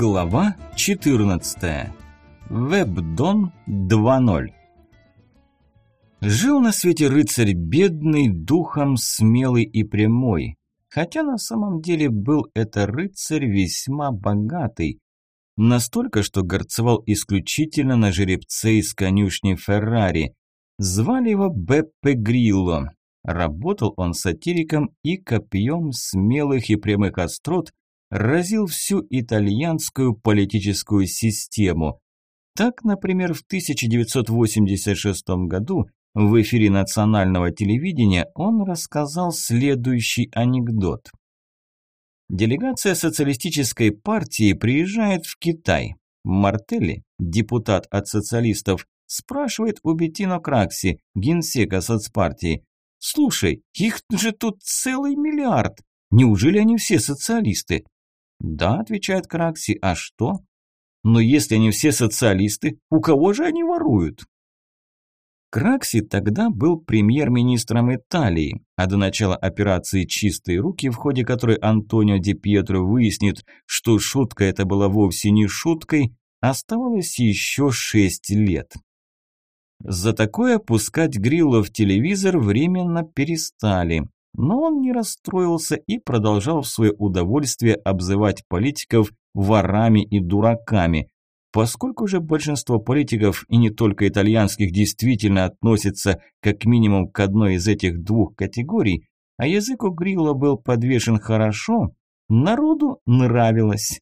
Глава 14. Вебдон 2.0. Жил на свете рыцарь бедный, духом смелый и прямой. Хотя на самом деле был это рыцарь весьма богатый. Настолько, что горцевал исключительно на жеребце из конюшни Феррари. Звали его Беппе Грилло. Работал он сатириком и копьем смелых и прямых острот разил всю итальянскую политическую систему. Так, например, в 1986 году в эфире национального телевидения он рассказал следующий анекдот. Делегация социалистической партии приезжает в Китай. Мартелли, депутат от социалистов, спрашивает у Беттино Кракси, генсека соцпартии, «Слушай, их же тут целый миллиард. Неужели они все социалисты?» «Да», – отвечает Кракси, – «а что?» «Но если они все социалисты, у кого же они воруют?» Кракси тогда был премьер-министром Италии, а до начала операции «Чистые руки», в ходе которой Антонио Ди Пьетро выяснит, что шутка эта была вовсе не шуткой, оставалось еще шесть лет. За такое пускать Грилла в телевизор временно перестали, но он не расстроился и продолжал в свое удовольствие обзывать политиков ворами и дураками. Поскольку же большинство политиков, и не только итальянских, действительно относятся как минимум к одной из этих двух категорий, а язык у Грилла был подвешен хорошо, народу нравилось.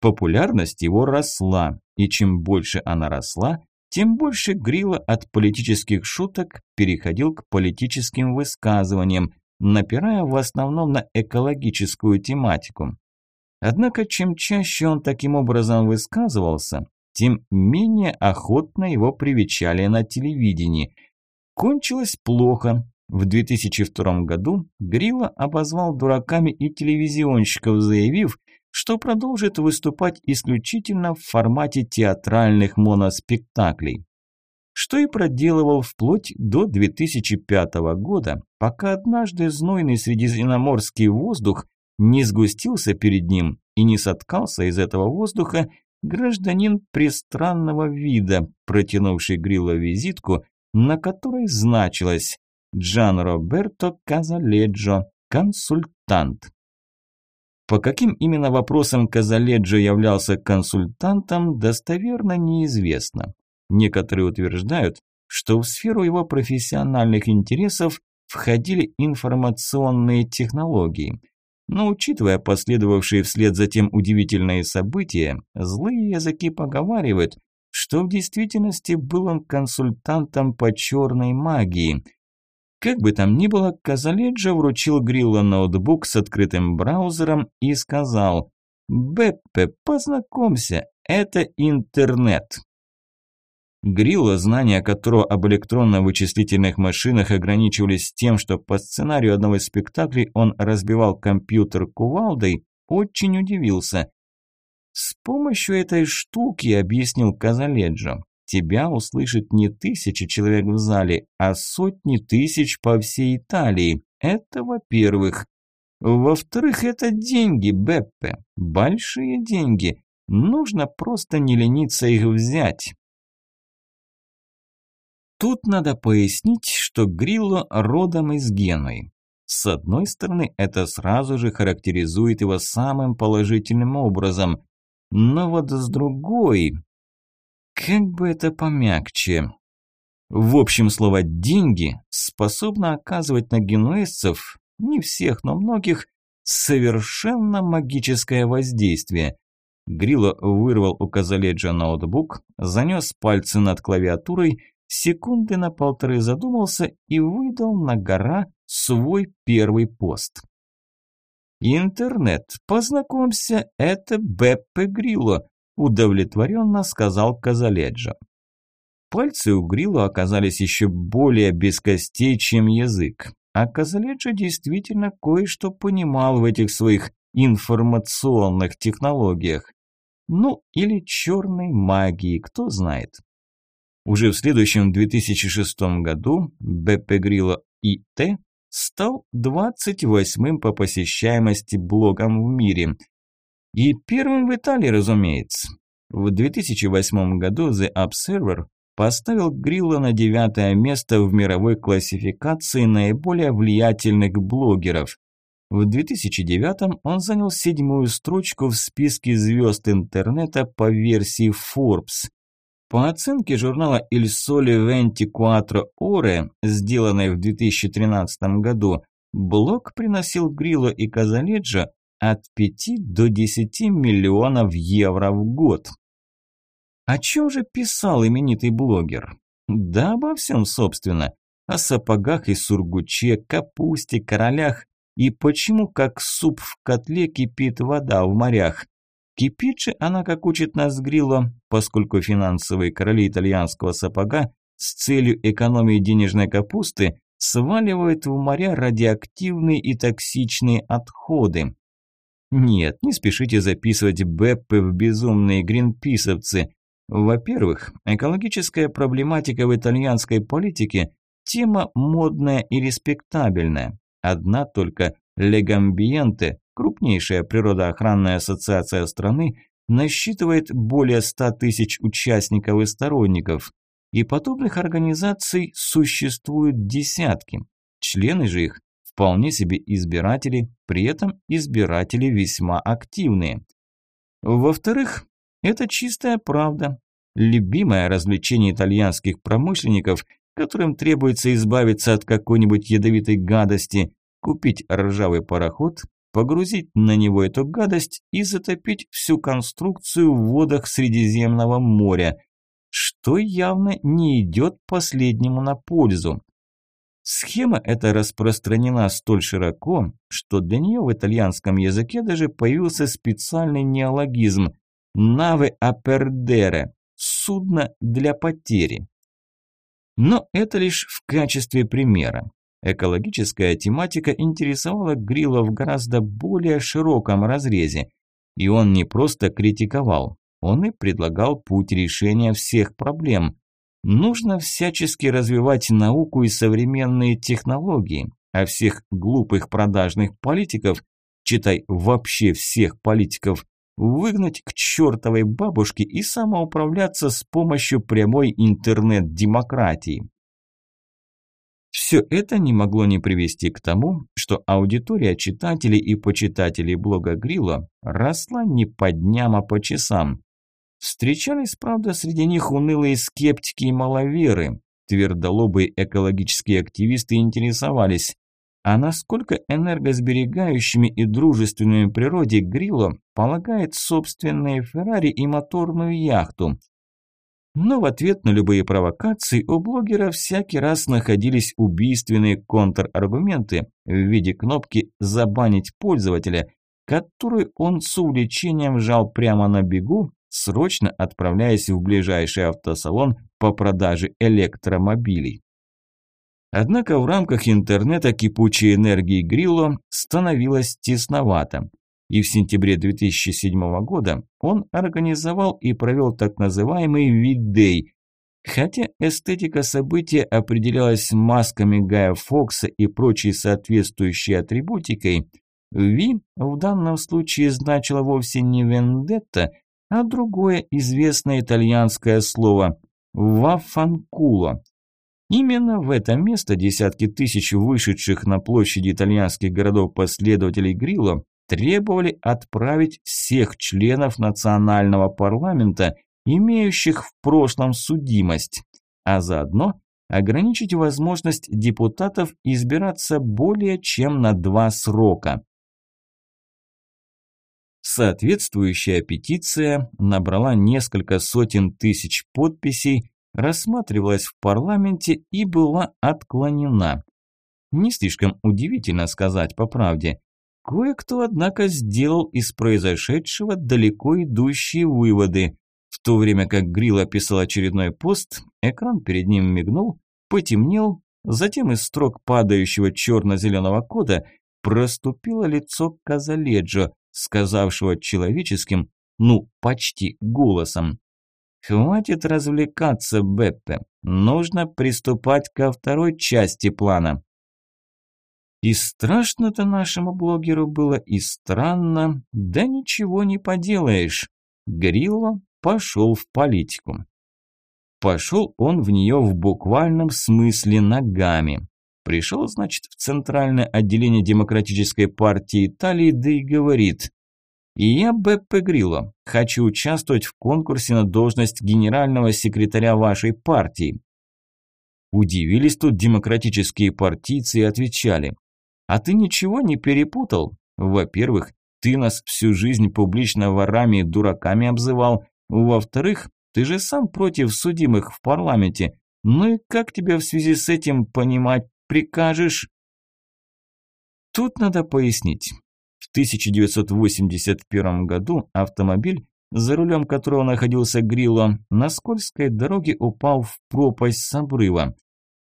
Популярность его росла, и чем больше она росла, тем больше Грилла от политических шуток переходил к политическим высказываниям, напирая в основном на экологическую тематику. Однако, чем чаще он таким образом высказывался, тем менее охотно его привечали на телевидении. Кончилось плохо. В 2002 году Грила обозвал дураками и телевизионщиков, заявив, что продолжит выступать исключительно в формате театральных моноспектаклей что и проделывал вплоть до 2005 года, пока однажды знойный средиземноморский воздух не сгустился перед ним и не соткался из этого воздуха гражданин пристранного вида, протянувший Грилла визитку, на которой значилось «Джан Роберто Казаледжо, консультант». По каким именно вопросам Казаледжо являлся консультантом, достоверно неизвестно. Некоторые утверждают, что в сферу его профессиональных интересов входили информационные технологии. Но учитывая последовавшие вслед за тем удивительные события, злые языки поговаривают, что в действительности был он консультантом по черной магии. Как бы там ни было, Казаледжа вручил Грилла ноутбук с открытым браузером и сказал «Беппе, познакомься, это интернет». Грилла, знания которого об электронно-вычислительных машинах ограничивались тем, что по сценарию одного из спектаклей он разбивал компьютер кувалдой, очень удивился. «С помощью этой штуки, — объяснил Казаледжо, — тебя услышит не тысячи человек в зале, а сотни тысяч по всей Италии. Это во-первых. Во-вторых, это деньги, Беппе, большие деньги. Нужно просто не лениться их взять». Тут надо пояснить, что Грилло родом из Генуи. С одной стороны, это сразу же характеризует его самым положительным образом, но вот с другой... Как бы это помягче... В общем, слово «деньги» способно оказывать на генуэзцев, не всех, но многих, совершенно магическое воздействие. Грило вырвал у Казаледжа ноутбук, занес пальцы над клавиатурой секунды на полторы задумался и выдал на гора свой первый пост. «Интернет, познакомься, это Беппе Грилло», – удовлетворенно сказал Казаледжо. Пальцы у Грилло оказались еще более без костей, чем язык, а Казаледжо действительно кое-что понимал в этих своих информационных технологиях. Ну, или черной магии, кто знает. Уже в следующем 2006 году Беппе Грилло ИТ стал 28-м по посещаемости блогом в мире. И первым в Италии, разумеется. В 2008 году The Observer поставил Грилла на девятое место в мировой классификации наиболее влиятельных блогеров. В 2009 он занял седьмую строчку в списке звезд интернета по версии Forbes. По оценке журнала Il Sole 24 Ore, сделанной в 2013 году, блог приносил Грилло и Казаледжо от 5 до 10 миллионов евро в год. О чем же писал именитый блогер? Да обо всем, собственно. О сапогах и сургуче, капусте, королях и почему, как суп в котле, кипит вода в морях. Кипит же она, как учит нас Грилло, поскольку финансовые короли итальянского сапога с целью экономии денежной капусты сваливают в моря радиоактивные и токсичные отходы. Нет, не спешите записывать Беппы в безумные гринписовцы. Во-первых, экологическая проблематика в итальянской политике – тема модная и респектабельная. Одна только Легамбиенте, крупнейшая природоохранная ассоциация страны, насчитывает более 100 тысяч участников и сторонников. И подобных организаций существуют десятки. Члены же их вполне себе избиратели, при этом избиратели весьма активные. Во-вторых, это чистая правда. Любимое развлечение итальянских промышленников – которым требуется избавиться от какой-нибудь ядовитой гадости, купить ржавый пароход, погрузить на него эту гадость и затопить всю конструкцию в водах Средиземного моря, что явно не идет последнему на пользу. Схема эта распространена столь широко, что для нее в итальянском языке даже появился специальный неологизм «nave a perdere» – «судно для потери». Но это лишь в качестве примера. Экологическая тематика интересовала Грилла в гораздо более широком разрезе. И он не просто критиковал, он и предлагал путь решения всех проблем. Нужно всячески развивать науку и современные технологии, а всех глупых продажных политиков, читай вообще всех политиков, выгнать к чертовой бабушке и самоуправляться с помощью прямой интернет-демократии. Все это не могло не привести к тому, что аудитория читателей и почитателей блога Грилла росла не по дням, а по часам. Встречались, правда, среди них унылые скептики и маловеры. Твердолобые экологические активисты интересовались, а насколько энергосберегающими и дружественными природе Грилло полагает собственные Феррари и моторную яхту. Но в ответ на любые провокации у блогера всякий раз находились убийственные контраргументы в виде кнопки «Забанить пользователя», которую он с увлечением жал прямо на бегу, срочно отправляясь в ближайший автосалон по продаже электромобилей. Однако в рамках интернета кипучей энергии Грилло становилось тесновато. И в сентябре 2007 года он организовал и провел так называемый «Виддей», Хотя эстетика события определялась масками Гая Фокса и прочей соответствующей атрибутикой, Ви в данном случае значило вовсе не вендетта, а другое известное итальянское слово – вафанкуло, Именно в это место десятки тысяч вышедших на площади итальянских городов последователей Грилло требовали отправить всех членов национального парламента, имеющих в прошлом судимость, а заодно ограничить возможность депутатов избираться более чем на два срока. Соответствующая петиция набрала несколько сотен тысяч подписей, рассматривалась в парламенте и была отклонена. Не слишком удивительно сказать по правде. Кое-кто, однако, сделал из произошедшего далеко идущие выводы. В то время как Грилл описал очередной пост, экран перед ним мигнул, потемнел, затем из строк падающего черно-зеленого кода проступило лицо Казаледжо, сказавшего человеческим, ну, почти голосом. Хватит развлекаться, Беппе. Нужно приступать ко второй части плана. И страшно-то нашему блогеру было, и странно, да ничего не поделаешь. Грилло пошел в политику. Пошел он в нее в буквальном смысле ногами. Пришел, значит, в Центральное отделение Демократической партии Италии, да и говорит «Я, Беппе Грилло, хочу участвовать в конкурсе на должность генерального секретаря вашей партии». Удивились тут демократические партийцы и отвечали «А ты ничего не перепутал? Во-первых, ты нас всю жизнь публично ворами и дураками обзывал. Во-вторых, ты же сам против судимых в парламенте. Ну и как тебе в связи с этим понимать прикажешь?» Тут надо пояснить. В 1981 году автомобиль, за рулем которого находился Грилло, на скользкой дороге упал в пропасть с обрыва.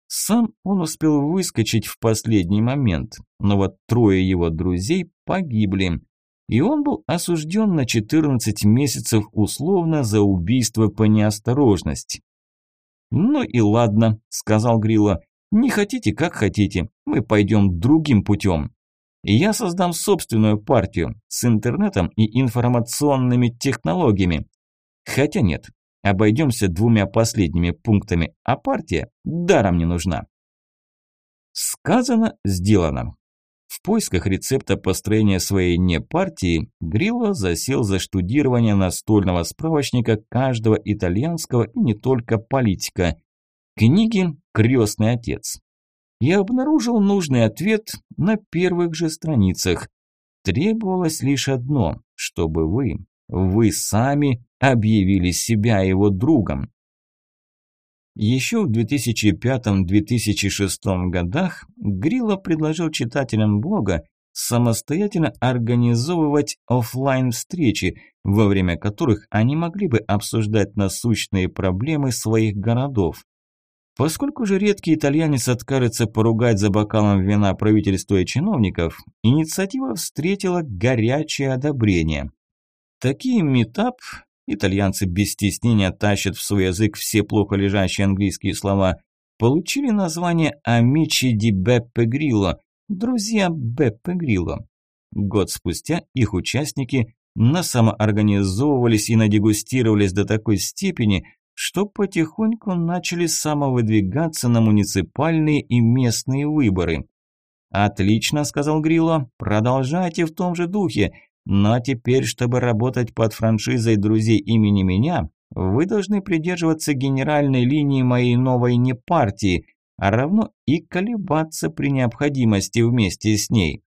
Сам он успел выскочить в последний момент, но вот трое его друзей погибли, и он был осужден на 14 месяцев условно за убийство по неосторожности. «Ну и ладно», – сказал Грилла, – «не хотите, как хотите, мы пойдем другим путем. Я создам собственную партию с интернетом и информационными технологиями. Хотя нет, обойдемся двумя последними пунктами, а партия даром не нужна». Сказано, сделано. В поисках рецепта построения своей непартии Грилло засел за штудирование настольного справочника каждого итальянского и не только политика. Книги «Крестный отец». Я обнаружил нужный ответ на первых же страницах. Требовалось лишь одно, чтобы вы, вы сами объявили себя его другом. Еще в 2005-2006 годах Грилла предложил читателям блога самостоятельно организовывать офлайн встречи, во время которых они могли бы обсуждать насущные проблемы своих городов. Поскольку же редкий итальянец откажется поругать за бокалом вина правительства и чиновников, инициатива встретила горячее одобрение. Такие метап итальянцы без стеснения тащат в свой язык все плохо лежащие английские слова, получили название «Амичи ди Беппе Грилло» – «Друзья Беппе Грилло». Год спустя их участники насамоорганизовывались и надегустировались до такой степени, что потихоньку начали самовыдвигаться на муниципальные и местные выборы. «Отлично», – сказал Грилло, – «продолжайте в том же духе. Но теперь, чтобы работать под франшизой друзей имени меня, вы должны придерживаться генеральной линии моей новой непартии, а равно и колебаться при необходимости вместе с ней.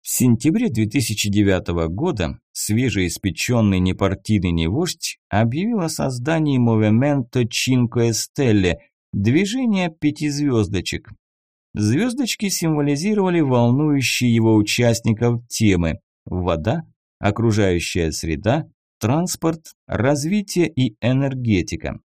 В сентябре 2009 года свежеиспеченный непартийный невождь объявил о создании Movimento Cinque Stelle – движения пяти звездочек. Звездочки символизировали волнующие его участников темы вода, окружающая среда, транспорт, развитие и энергетика.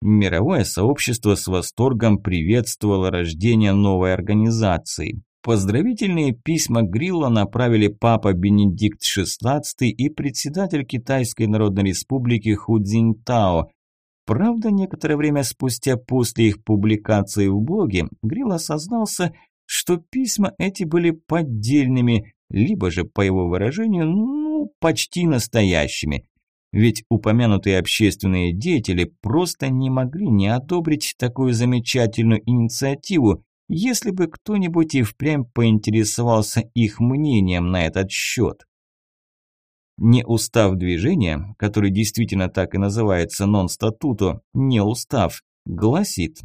Мировое сообщество с восторгом приветствовало рождение новой организации. Поздравительные письма Грилла направили папа Бенедикт XVI и председатель Китайской Народной Республики Ху Цзиньтао. Правда, некоторое время спустя после их публикации в блоге Грилл осознался, что письма эти были поддельными, либо же, по его выражению, ну, почти настоящими. Ведь упомянутые общественные деятели просто не могли не одобрить такую замечательную инициативу, если бы кто-нибудь и впрямь поинтересовался их мнением на этот счет. Не устав движения, который действительно так и называется нон-статуто, не устав, гласит,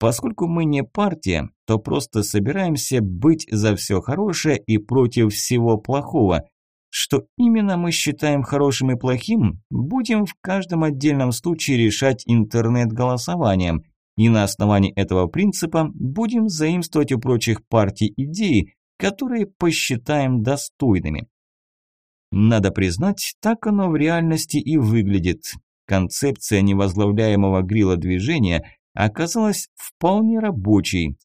Поскольку мы не партия, то просто собираемся быть за все хорошее и против всего плохого. Что именно мы считаем хорошим и плохим, будем в каждом отдельном случае решать интернет-голосованием. И на основании этого принципа будем заимствовать у прочих партий идеи, которые посчитаем достойными. Надо признать, так оно в реальности и выглядит. Концепция невозглавляемого грила движения – оказалась вполне рабочей.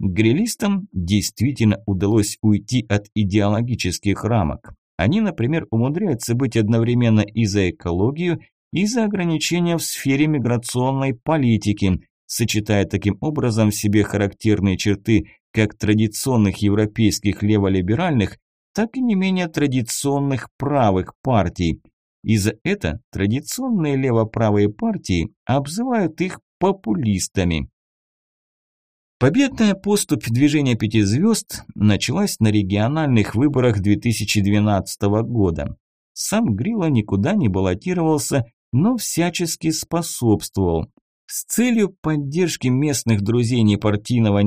Грилистам действительно удалось уйти от идеологических рамок. Они, например, умудряются быть одновременно и за экологию, и за ограничения в сфере миграционной политики, сочетая таким образом в себе характерные черты как традиционных европейских леволиберальных, так и не менее традиционных правых партий. И за это традиционные левоправые партии обзывают их популистами. Победная поступь движения пяти звезд началась на региональных выборах 2012 года. Сам Грилла никуда не баллотировался, но всячески способствовал. С целью поддержки местных друзей ни партийного,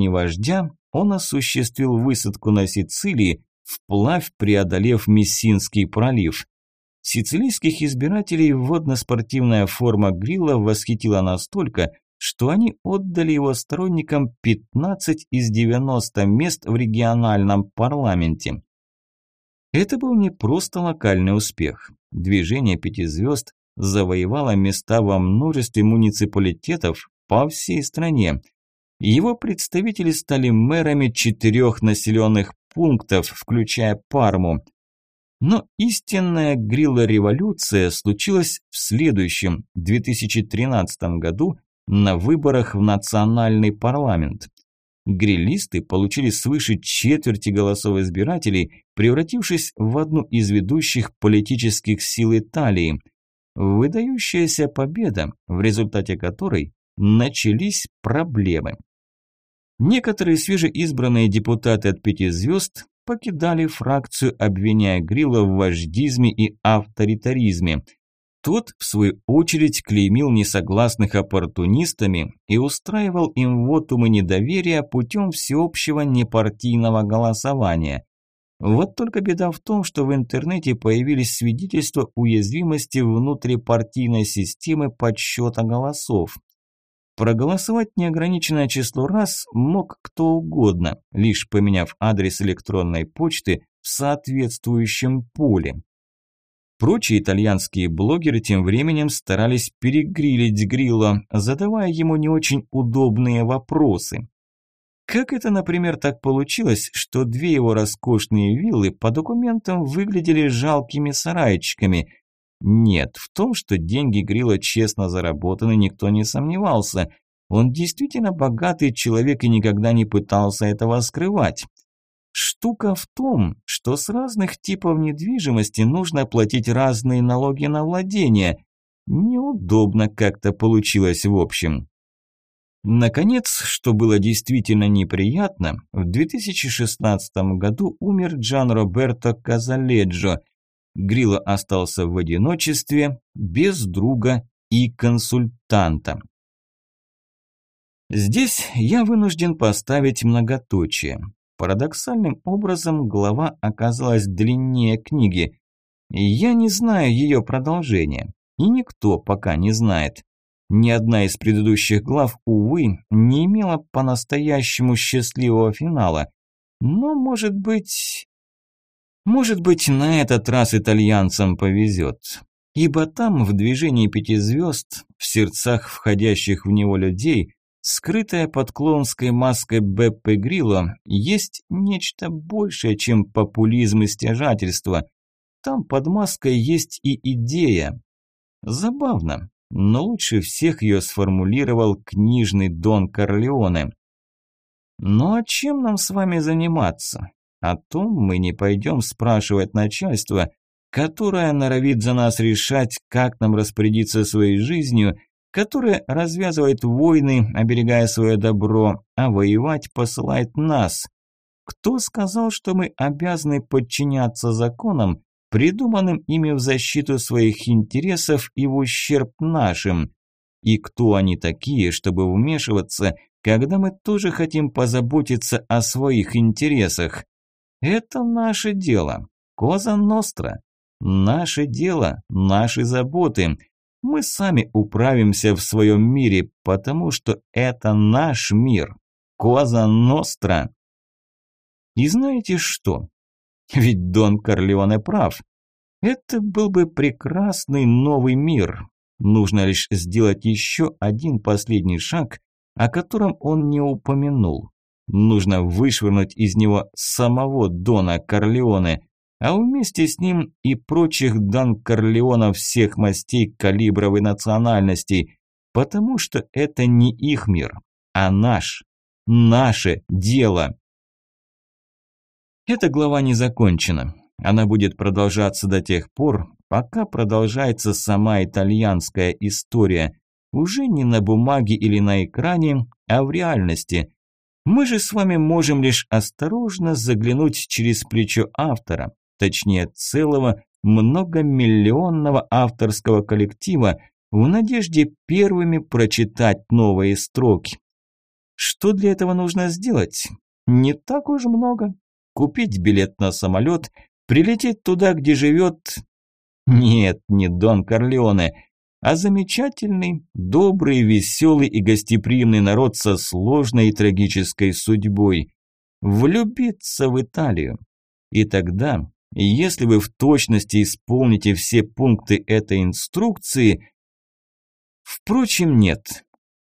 он осуществил высадку на Сицилии, вплавь преодолев Мессинский пролив. Сицилийских избирателей водно-спортивная форма Грилла восхитила настолько, что они отдали его сторонникам 15 из 90 мест в региональном парламенте. Это был не просто локальный успех. Движение пяти звезд завоевало места во множестве муниципалитетов по всей стране. Его представители стали мэрами четырех населенных пунктов, включая Парму. Но истинная грилла-революция случилась в следующем, 2013 году, на выборах в национальный парламент. Гриллисты получили свыше четверти голосов избирателей, превратившись в одну из ведущих политических сил Италии. Выдающаяся победа, в результате которой начались проблемы. Некоторые свежеизбранные депутаты от пяти звезд покидали фракцию, обвиняя Грилла в вождизме и авторитаризме. Тот, в свою очередь, клеймил несогласных оппортунистами и устраивал им вотумы недоверия путем всеобщего непартийного голосования. Вот только беда в том, что в интернете появились свидетельства уязвимости внутрипартийной системы подсчета голосов. Проголосовать неограниченное число раз мог кто угодно, лишь поменяв адрес электронной почты в соответствующем поле. Прочие итальянские блогеры тем временем старались перегрилить Грилла, задавая ему не очень удобные вопросы. Как это, например, так получилось, что две его роскошные виллы по документам выглядели жалкими сарайчиками – нет, в том, что деньги Грила честно заработаны, никто не сомневался. Он действительно богатый человек и никогда не пытался этого скрывать. Штука в том, что с разных типов недвижимости нужно платить разные налоги на владение. Неудобно как-то получилось в общем. Наконец, что было действительно неприятно, в 2016 году умер Джан Роберто Казаледжо – Грило остался в одиночестве, без друга и консультанта. Здесь я вынужден поставить многоточие. Парадоксальным образом глава оказалась длиннее книги. Я не знаю ее продолжения, и никто пока не знает. Ни одна из предыдущих глав, увы, не имела по-настоящему счастливого финала. Но, может быть, может быть, на этот раз итальянцам повезет. Ибо там, в движении пяти звезд, в сердцах входящих в него людей, скрытая под клоунской маской Беппе Грилло, есть нечто большее, чем популизм и стяжательство. Там под маской есть и идея. Забавно, но лучше всех ее сформулировал книжный Дон Корлеоне. Ну а чем нам с вами заниматься? О том мы не пойдем спрашивать начальство, которое норовит за нас решать, как нам распорядиться своей жизнью, которое развязывает войны, оберегая свое добро, а воевать посылает нас. Кто сказал, что мы обязаны подчиняться законам, придуманным ими в защиту своих интересов и в ущерб нашим? И кто они такие, чтобы вмешиваться, когда мы тоже хотим позаботиться о своих интересах? Это наше дело. Коза Ностра. Наше дело, наши заботы. Мы сами управимся в своем мире, потому что это наш мир. Коза Ностра. И знаете что? Ведь Дон Корлеоне прав. Это был бы прекрасный новый мир. Нужно лишь сделать еще один последний шаг, о котором он не упомянул. Нужно вышвырнуть из него самого Дона Корлеоне, а вместе с ним и прочих Дон Корлеонов всех мастей, калибров и национальностей, потому что это не их мир, а наш, наше дело. Эта глава не закончена. Она будет продолжаться до тех пор, пока продолжается сама итальянская история. Уже не на бумаге или на экране, а в реальности. Мы же с вами можем лишь осторожно заглянуть через плечо автора, точнее целого многомиллионного авторского коллектива, в надежде первыми прочитать новые строки. Что для этого нужно сделать? Не так уж много. Купить билет на самолет, прилететь туда, где живет... Нет, не Дон Корлеоне, а замечательный, добрый, веселый и гостеприимный народ со сложной и трагической судьбой. Влюбиться в Италию. И тогда, если вы в точности исполните все пункты этой инструкции... Впрочем, нет.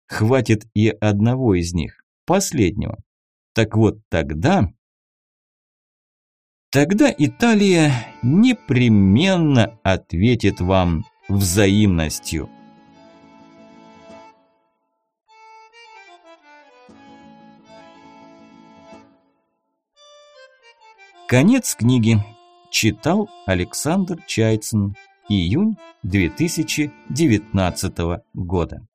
Хватит и одного из них, последнего. Так вот тогда... Тогда Италия непременно ответит вам взаимностью. Конец книги. Читал Александр Чайцин. Июнь 2019 года.